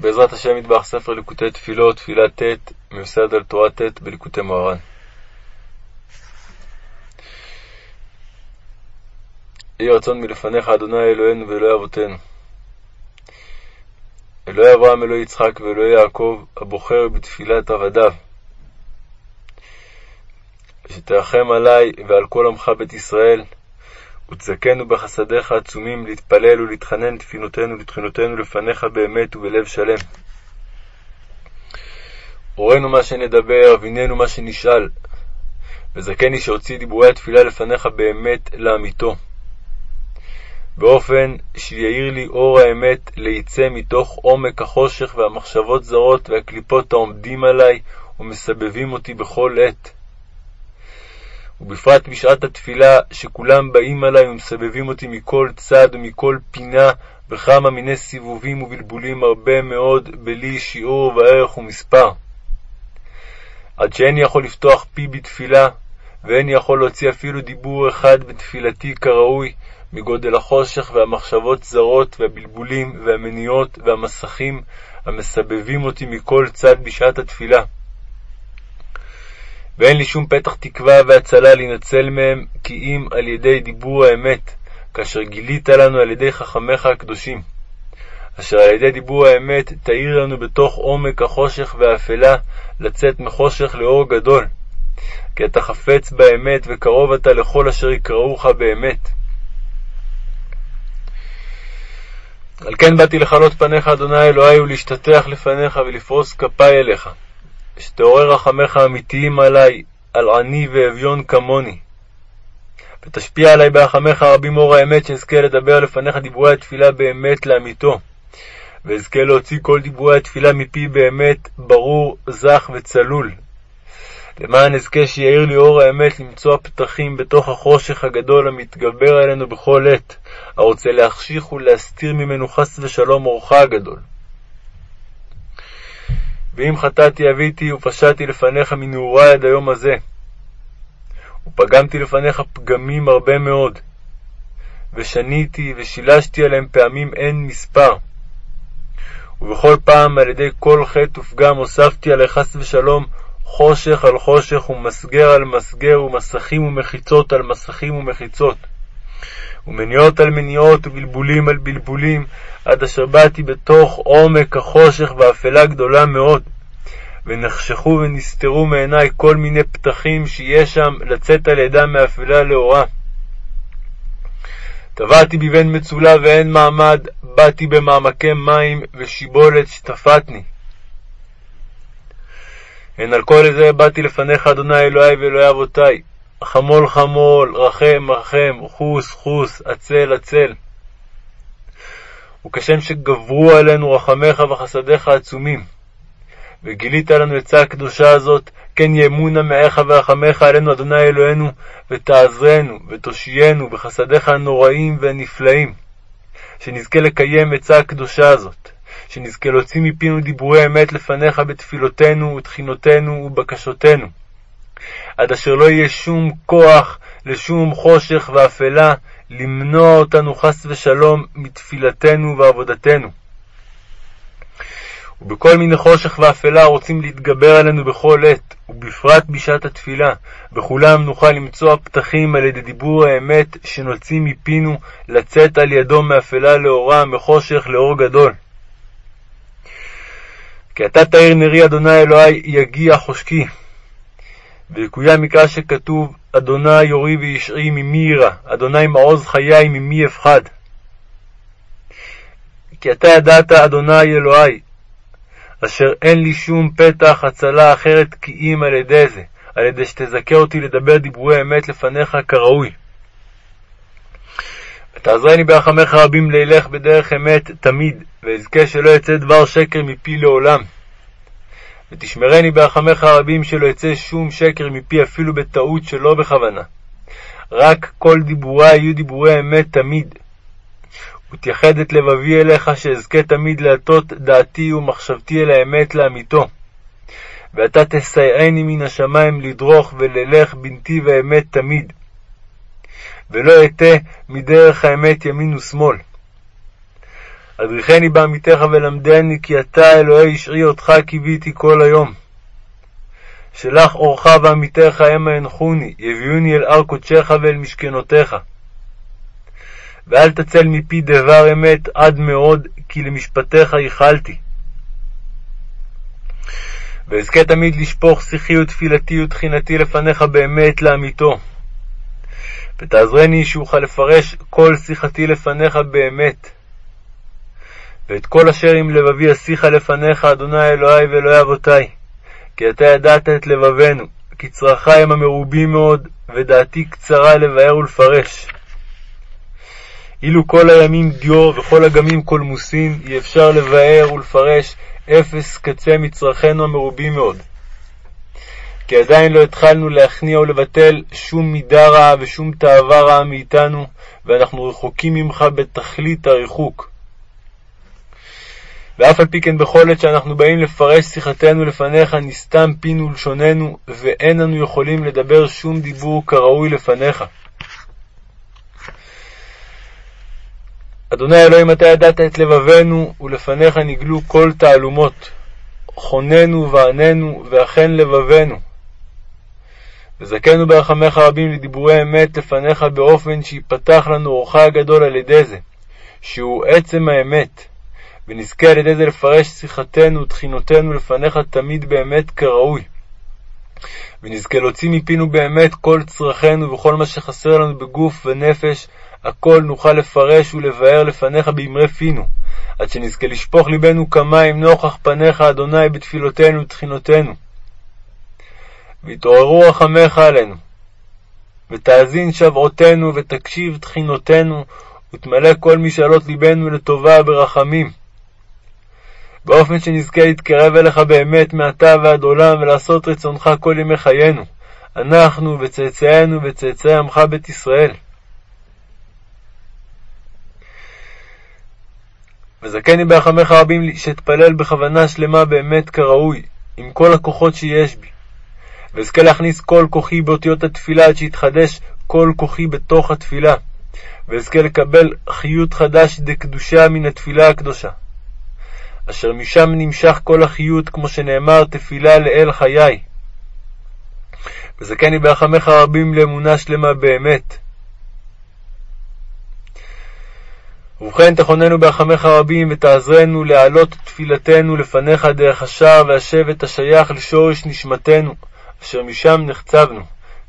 בעזרת השם יטבח ספר ליקוטי תפילות, תפילה ט', מיוסד על תורה ט' בליקוטי מוהר"ן. יהי רצון מלפניך, אדוני אלוהינו ואלוהי אבותינו. אלוהי אברהם, אלוהי יצחק ואלוהי יעקב, הבוחר בתפילת עבדיו. שתרחם עלי ועל כל עמך בית ישראל, ותזכנו בחסדיך העצומים להתפלל ולהתחנן תפילותינו לתחינותינו לפניך באמת ובלב שלם. הורנו מה שנדבר, הביננו מה שנשאל, וזכני שהוציא דיבורי התפילה לפניך באמת לאמיתו. באופן שיאיר לי אור האמת ליצא מתוך עומק החושך והמחשבות זרות והקליפות העומדים עלי ומסבבים אותי בכל עת. ובפרט בשעת התפילה, שכולם באים עלי ומסבבים אותי מכל צד ומכל פינה, בכמה מיני סיבובים ובלבולים הרבה מאוד, בלי שיעור וערך ומספר. עד שאין יכול לפתוח פי בתפילה, ואין יכול להוציא אפילו דיבור אחד בתפילתי כראוי, מגודל החושך והמחשבות זרות והבלבולים והמניעות והמסכים המסבבים אותי מכל צד בשעת התפילה. ואין לי שום פתח תקווה והצלה להינצל מהם, כי אם על ידי דיבור האמת, כאשר גילית לנו על ידי חכמיך הקדושים, אשר על ידי דיבור האמת תאיר לנו בתוך עומק החושך והאפלה לצאת מחושך לאור גדול. כי אתה חפץ באמת וקרוב אתה לכל אשר יקראוך באמת. על כן באתי לכלות פניך, אדוני אלוהי, ולהשתטח לפניך ולפרוס כפי אליך. שתעורר רחמך אמיתיים עלי, על עני ואביון כמוני. ותשפיע עלי ברחמך רבים אור האמת, שאזכה לדבר לפניך דיבורי התפילה באמת לאמיתו. ואזכה להוציא כל דיבורי התפילה מפי באמת ברור, זך וצלול. למען אזכה שיאיר לי אור האמת למצוא פתחים בתוך החושך הגדול המתגבר עלינו בכל עת, הרוצה להחשיך ולהסתיר ממנו חס ושלום אורך הגדול. ואם חטאתי אביתי ופשעתי לפניך מנעורי עד היום הזה, ופגמתי לפניך פגמים הרבה מאוד, ושניתי ושילשתי עליהם פעמים אין מספר, ובכל פעם על ידי כל חטא ופגם הוספתי עלי חס ושלום חושך על חושך ומסגר על מסגר ומסכים ומחיצות על מסכים ומחיצות. ומניעות על מניעות ובלבולים על בלבולים, עד אשר באתי בתוך עומק החושך ואפלה גדולה מאוד, ונחשכו ונסתרו מעיניי כל מיני פתחים שיש שם לצאת על ידם מאפלה לאורה. טבעתי בבן מצולה ואין מעמד, באתי במעמקי מים ושיבולת שטפתני. הן על כל זה באתי לפניך, אדוני אלוהי ואלוהי אבותי, חמול חמול, רחם רחם, חוס חוס, עצל עצל. וכשם שגברו עלינו רחמיך וחסדיך העצומים, וגילית לנו עצה הקדושה הזאת, כן יאמונה מעיך ורחמיך עלינו, אדוני אלוהינו, ותעזרנו, ותושיינו בחסדיך הנוראים והנפלאים, שנזכה לקיים עצה הקדושה הזאת, שנזכה להוציא מפינו דיבורי אמת לפניך בתפילותינו ותחינותינו ובקשותינו. עד אשר לא יהיה שום כוח לשום חושך ואפלה למנוע אותנו חס ושלום מתפילתנו ועבודתנו. ובכל מיני חושך ואפלה רוצים להתגבר עלינו בכל עת, ובפרט בשעת התפילה, בכולם נוכל למצוא פתחים על ידי דיבור האמת שנוציא מפינו לצאת על ידו מאפלה לאורה, מחושך לאור גדול. כי אתה תאיר נרי, אדוני אלוהי, יגיע חושקי. ויקוים מקרא שכתוב, אדוני יורי וישעי ממי יירא, אדוני מעוז חיי ממי אפחד. כי אתה ידעת, אדוני אלוהי, אשר אין לי שום פתח הצלה אחרת כי אם על ידי זה, על ידי שתזכה אותי לדבר דיבורי אמת לפניך כראוי. ותעזרני ברחמך רבים לילך בדרך אמת תמיד, ואזכה שלא יצא דבר שקר מפי לעולם. ותשמרני ברחמך הרבים שלא יצא שום שקר מפי אפילו בטעות שלא בכוונה. רק כל דיבורי יהיו דיבורי אמת תמיד. ותייחד את לבבי אליך, שאזכה תמיד להטות דעתי ומחשבתי אל האמת לאמיתו. ואתה תסייעני מן השמיים לדרוך וללך בנתיב האמת תמיד. ולא אטה מדרך האמת ימין ושמאל. אדריכני בעמיתך ולמדני, כי אתה, אלוהי ישעי אותך קיוויתי כל היום. שלח אורך ועמיתך המה הנחוני, יביאוני אל הר קודשך ואל משכנותיך. ואל תצל מפי דבר אמת עד מאוד, כי למשפטיך ייחלתי. ואזכה תמיד לשפוך שיחי ותפילתי ותחינתי לפניך באמת לאמיתו. ותעזרני שאוכל לפרש כל שיחתי לפניך באמת. ואת כל אשר עם לבבי אשיחה לפניך, אדוני אלוהי ואלוהי אבותי. כי אתה ידעת את לבבנו, כי צרכי הם המרובים מאוד, ודעתי קצרה לבאר ולפרש. אילו כל הימים דיו וכל אגמים קולמוסין, אי אפשר לבאר ולפרש אפס קצה מצרכינו המרובים מאוד. כי עדיין לא התחלנו להכניע ולבטל שום מידה רעה ושום תאווה רעה מאיתנו, ואנחנו רחוקים ממך בתכלית הריחוק. ואף על פי כן בכל עת שאנחנו באים לפרש שיחתנו לפניך, נסתם פינו ולשוננו, ואין אנו יכולים לדבר שום דיבור כראוי לפניך. אדוני אלוהים, אתה ידעת את לבבנו, ולפניך נגלו כל תעלומות. חוננו ועננו, ואכן לבבנו. וזכנו ברחמך רבים לדיבורי אמת לפניך באופן שיפתח לנו אורך הגדול על ידי זה, שהוא עצם האמת, ונזכה על ידי זה לפרש שיחתנו ותחינותינו לפניך תמיד באמת כראוי. ונזכה להוציא מפינו באמת כל צרכינו וכל מה שחסר לנו בגוף ונפש, הכל נוכל לפרש ולבאר לפניך באמרי פינו, עד שנזכה לשפוך ליבנו כמים נוכח פניך, אדוני, בתפילותינו ותחינותינו. והתעוררו רחמך עלינו, ותאזין שבעותינו, ותקשיב תחינותינו, ותמלא כל משאלות ליבנו לטובה ברחמים. באופן שנזכה להתקרב אליך באמת מעתה ועד עולם, ולעשות רצונך כל ימי חיינו, אנחנו וצאצאינו וצאצאי עמך בית ישראל. וזכני ברחמך רבים שאתפלל בכוונה שלמה באמת כראוי, עם כל הכוחות שיש בי. ואזכה להכניס כל כוחי באותיות התפילה עד שיתחדש כל כוחי בתוך התפילה, ואזכה לקבל חיות חדש דקדושה מן התפילה הקדושה. אשר משם נמשך כל החיות, כמו שנאמר, תפילה לאל חיי. וזכני ברחמך רבים לאמונה שלמה באמת. ובכן תכוננו ברחמך רבים, ותעזרנו להעלות תפילתנו לפניך דרך השער והשבט השייך לשורש נשמתנו, אשר משם נחצבנו,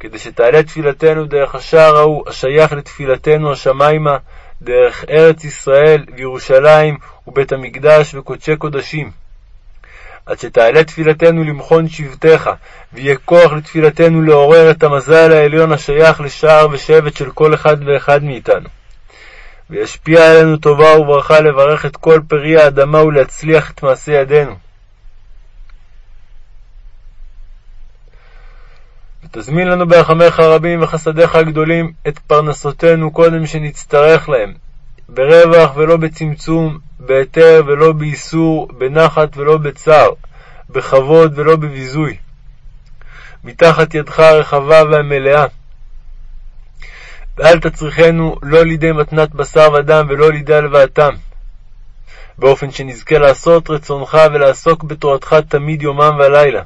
כדי שתעלה תפילתנו דרך השער ההוא, השייך לתפילתנו השמיימה, דרך ארץ ישראל וירושלים ובית המקדש וקודשי קודשים. עד שתעלה תפילתנו למכון שבטך, ויהיה כוח לתפילתנו לעורר את המזל העליון השייך לשער ושבט של כל אחד ואחד מאיתנו. וישפיע עלינו טובה וברכה לברך את כל פרי האדמה ולהצליח את מעשה ידינו. ותזמין לנו ברחמיך הרבים וחסדיך הגדולים את פרנסותינו קודם שנצטרך להם, ברווח ולא בצמצום, בהיתר ולא באיסור, בנחת ולא בצער, בכבוד ולא בביזוי. מתחת ידך הרחבה והמלאה. ואל תצריכנו לא לידי מתנת בשר ודם ולא לידי הלוואתם, באופן שנזכה לעשות רצונך ולעסוק בתורתך תמיד יומם ולילה.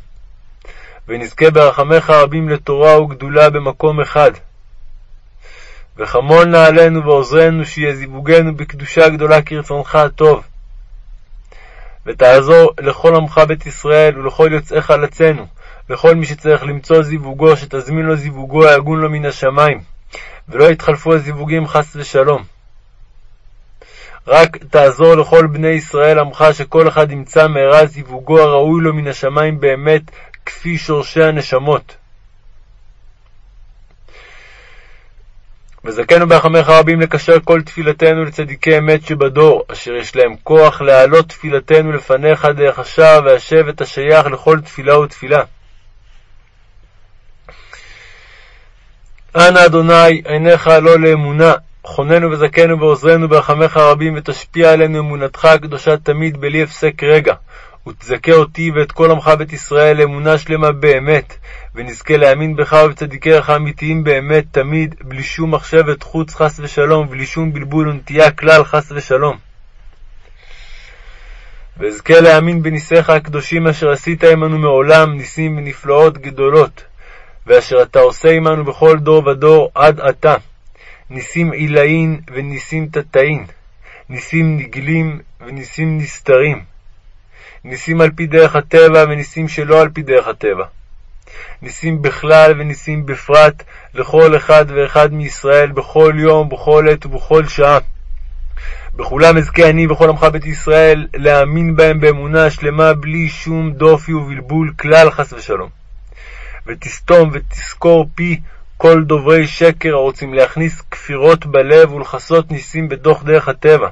ונזכה ברחמך רבים לתורה וגדולה במקום אחד. וחמול נא עלינו ועוזרנו שיהיה זיווגנו בקדושה גדולה כרצונך הטוב. ותעזור לכל עמך בית ישראל ולכל יוצאי חלצינו, לכל מי שצריך למצוא זיווגו, שתזמין לו זיווגו היגון לו מן השמיים, ולא יתחלפו הזיווגים חס ושלום. רק תעזור לכל בני ישראל עמך, שכל אחד ימצא מהרה זיווגו הראוי לו מן השמיים באמת, כפי שורשי הנשמות. וזכנו ברחמך רבים לקשר כל תפילתנו לצדיקי אמת שבדור, אשר יש להם כוח להעלות תפילתנו לפניך דרך השער והשבט השייך לכל תפילה ותפילה. אנא אדוני עיניך לא לאמונה, חוננו וזכנו ועוזרנו ברחמך הרבים, ותשפיע עלינו אמונתך הקדושה תמיד בלי הפסק רגע, ותזכה אותי ואת כל עמך בית ישראל לאמונה שלמה באמת, ונזכה להאמין בך ובצדיקיך האמיתיים באמת תמיד, בלי שום מחשבת חוץ חס ושלום, ובלי שום בלבול ונטייה כלל חס ושלום. ואזכה להאמין בניסיך הקדושים אשר עשית עמנו מעולם ניסים ונפלאות גדולות, ואשר אתה עושה עמנו בכל דור ודור עד עתה, ניסים עילאין וניסים תתאין, ניסים נגלים וניסים נסתרים, ניסים על פי דרך הטבע וניסים שלא על פי דרך הטבע. ניסים בכלל וניסים בפרט לכל אחד ואחד מישראל בכל יום, בכל עת ובכל שעה. בכולם אזכה אני וכל עמך בית ישראל להאמין בהם באמונה שלמה בלי שום דופי ובלבול כלל חס ושלום. ותסתום ותזכור פי כל דוברי שקר הרוצים להכניס כפירות בלב ולכסות ניסים בתוך דרך הטבע.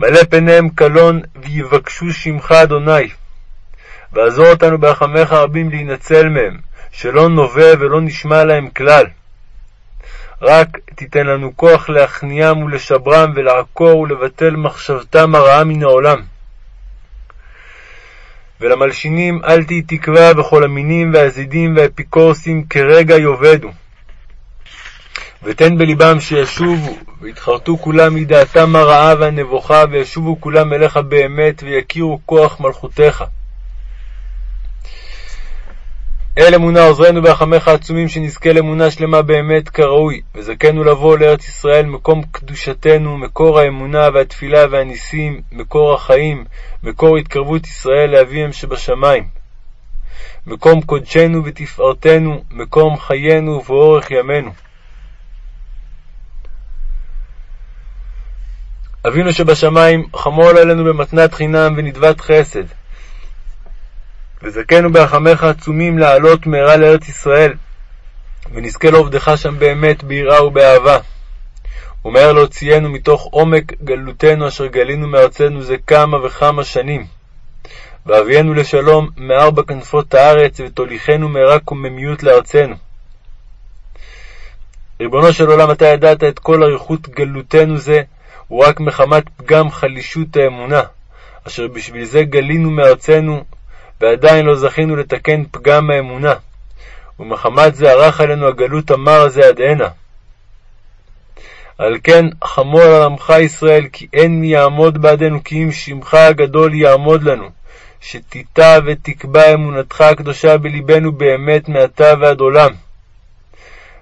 מלא פניהם קלון ויבקשו שמך אדוני. ועזור אותנו ברחמיך רבים להינצל מהם, שלא נובע ולא נשמע להם כלל. רק תיתן לנו כוח להכניעם ולשברם ולעקור ולבטל מחשבתם הרעה מן העולם. ולמלשינים אל תהי תקווה וכל המינים והזידים והאפיקורסים כרגע יאבדו. ותן בלבם שישובו, ויתחרטו כולם מדעתם הרעה והנבוכה, וישובו כולם אליך באמת, ויכירו כוח מלכותך. אל אמונה עוזרנו ברחמך העצומים, שנזכה לאמונה שלמה באמת כראוי, וזכנו לבוא לארץ ישראל, מקום קדושתנו, מקור האמונה והתפילה והניסים, מקור החיים, מקור התקרבות ישראל לאביהם שבשמיים. מקום קודשנו ותפארתנו, מקום חיינו ואורך ימינו. אבינו שבשמיים, חמול עלינו במתנת חינם ונדבת חסד. וזכנו ברחמיך עצומים לעלות מהרה לארץ ישראל, ונזכה לעובדך שם באמת ביראה ובאהבה. ומהר להוציאנו מתוך עומק גלותנו אשר גלינו מארצנו זה כמה וכמה שנים. ואביאנו לשלום מארבע כנפות הארץ, ותוליכנו מהרה קוממיות לארצנו. ריבונו של עולם, אתה ידעת את כל אריכות גלותנו זה, הוא רק מחמת פגם חלישות האמונה, אשר בשביל זה גלינו מארצנו, ועדיין לא זכינו לתקן פגם האמונה, ומחמת זה ערך עלינו הגלות המר הזה עד הנה. על כן חמור על עמך ישראל, כי אין מי יעמוד בעדנו, כי אם שמך הגדול יעמוד לנו, שתיטע ותקבע אמונתך הקדושה בלבנו באמת מעתה ועד עולם.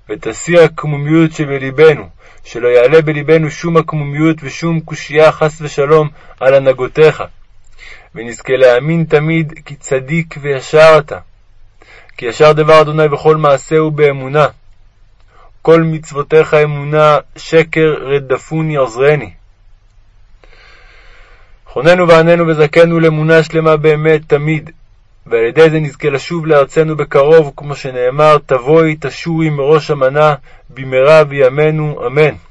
ותסיר הקמומיות שבלבנו, שלא יעלה בלבנו שום עקמומיות ושום קושייה חס ושלום על הנהגותיך. ונזכה להאמין תמיד כי צדיק וישר אתה. כי ישר דבר אדוני בכל מעשהו באמונה. כל מצוותיך אמונה, שקר רדפוני עוזרני. חוננו ועננו וזכנו לאמונה שלמה באמת תמיד, ועל ידי זה נזכה לשוב לארצנו בקרוב, כמו שנאמר, תבואי תשורי מראש המנה, במהרה בימינו, אמן.